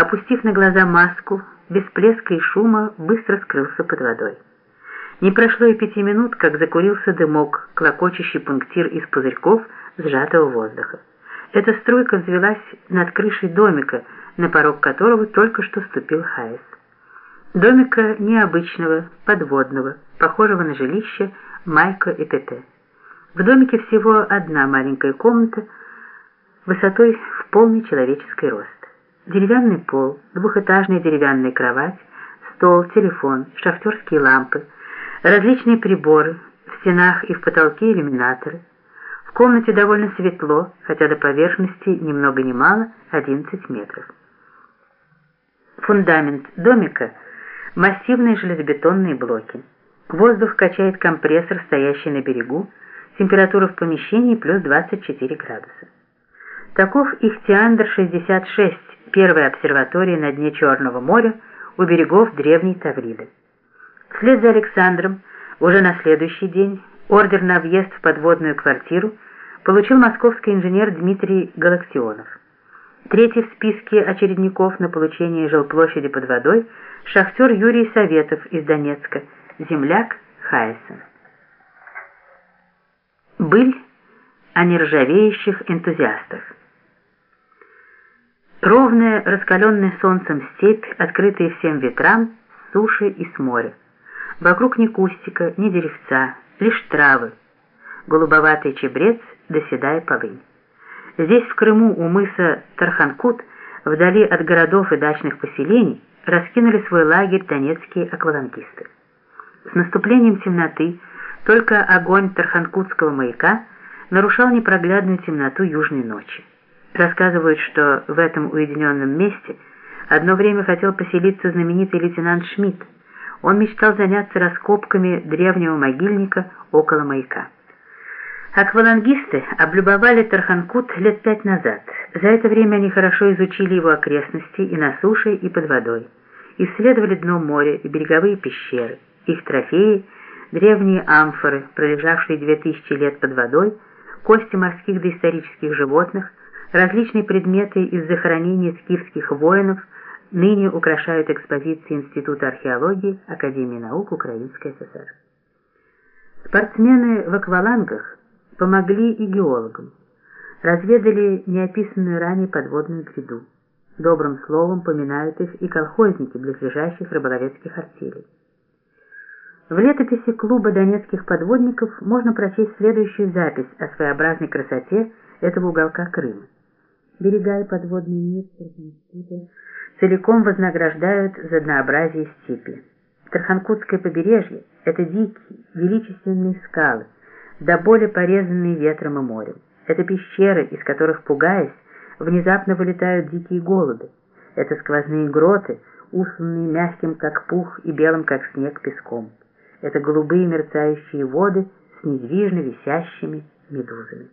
опустив на глаза маску, без плеска и шума быстро скрылся под водой. Не прошло и пяти минут, как закурился дымок, клокочущий пунктир из пузырьков сжатого воздуха. Эта струйка взвелась над крышей домика, на порог которого только что ступил Хайес. Домика необычного, подводного, похожего на жилище Майка и Пепе. В домике всего одна маленькая комната, высотой в полный человеческий рост. Деревянный пол, двухэтажная деревянная кровать, стол, телефон, шахтерские лампы, различные приборы, в стенах и в потолке иллюминаторы. В комнате довольно светло, хотя до поверхности ни много ни мало 11 метров. Фундамент домика – массивные железобетонные блоки. Воздух качает компрессор, стоящий на берегу, температура в помещении плюс 24 градуса. Таков Ихтиандр-66, первая обсерватория на дне Черного моря у берегов древней Тавриды. Вслед за Александром уже на следующий день ордер на въезд в подводную квартиру получил московский инженер Дмитрий Галактионов. Третий в списке очередников на получение жилплощади под водой шахтер Юрий Советов из Донецка, земляк Хайсон. Быль о нержавеющих энтузиастах. Ровная, раскаленная солнцем степь, открытая всем ветрам, с суши и с моря. Вокруг ни кустика, ни деревца, лишь травы. Голубоватый чебрец доседая полынь. Здесь, в Крыму, у мыса Тарханкут, вдали от городов и дачных поселений, раскинули свой лагерь донецкие аквалангисты. С наступлением темноты только огонь Тарханкутского маяка нарушал непроглядную темноту южной ночи. Рассказывают, что в этом уединенном месте одно время хотел поселиться знаменитый лейтенант Шмидт, он мечтал заняться раскопками древнего могильника около маяка. Аквалангисты облюбовали Тарханкут лет пять назад. За это время они хорошо изучили его окрестности и на суше, и под водой. Исследовали дно моря и береговые пещеры. Их трофеи – древние амфоры, пролежавшие две тысячи лет под водой, кости морских доисторических животных, различные предметы из захоронений скифских воинов – ныне украшают экспозиции Института археологии Академии наук Украинской ССР. Спортсмены в аквалангах помогли и геологам, разведали неописанную ранее подводную гряду. Добрым словом поминают их и колхозники близлежащих рыболовецких артелей. В летописи клуба донецких подводников можно прочесть следующую запись о своеобразной красоте этого уголка Крыма. Берега и подводный мир Тарханкута целиком вознаграждают за однообразие степи. Тарханкутское побережье – это дикие, величественные скалы, до боли порезанные ветром и морем. Это пещеры, из которых, пугаясь, внезапно вылетают дикие голуби. Это сквозные гроты, усланные мягким, как пух, и белым, как снег, песком. Это голубые мерцающие воды с недвижно висящими медузами.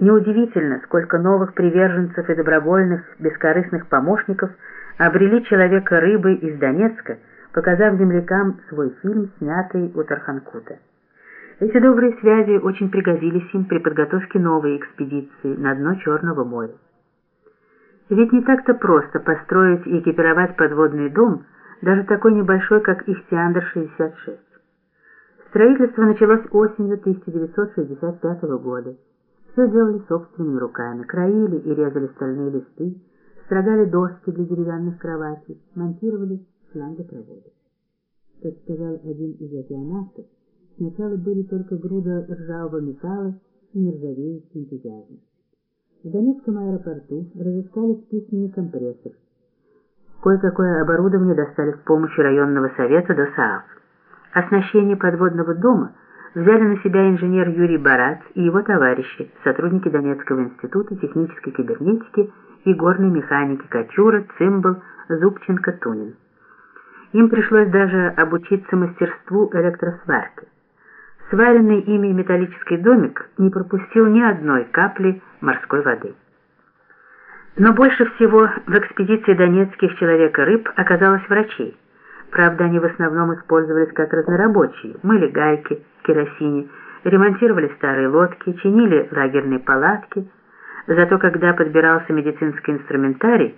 Неудивительно, сколько новых приверженцев и добровольных, бескорыстных помощников обрели человека рыбы из Донецка, показав землякам свой фильм, снятый у Тарханкута. Эти добрые связи очень пригодились им при подготовке новой экспедиции на дно Черного моря. Ведь не так-то просто построить и экипировать подводный дом, даже такой небольшой, как Ихтиандр-66. Строительство началось осенью 1965 года. Все делали собственными руками, краили и резали стальные листы, строгали доски для деревянных кроватей, монтировали шлангопроводы. Как сказал один из океанавтов, сначала были только груда ржавого металла и нержавеющий энтузиазм. В Донецком аэропорту разыскали списанный компрессор. Кое-какое оборудование достали с помощью районного совета до СААФ. Оснащение подводного дома – взяли на себя инженер Юрий Барац и его товарищи, сотрудники Донецкого института технической кибернетики и горной механики Кочура, Цимбал, Зубченко, Тунин. Им пришлось даже обучиться мастерству электросварки. Сваренный ими металлический домик не пропустил ни одной капли морской воды. Но больше всего в экспедиции донецких человека-рыб оказалось врачей. Правда, они в основном использовались как разнорабочие, мыли гайки, керосине, ремонтировали старые лодки, чинили лагерные палатки. Зато когда подбирался медицинский инструментарий,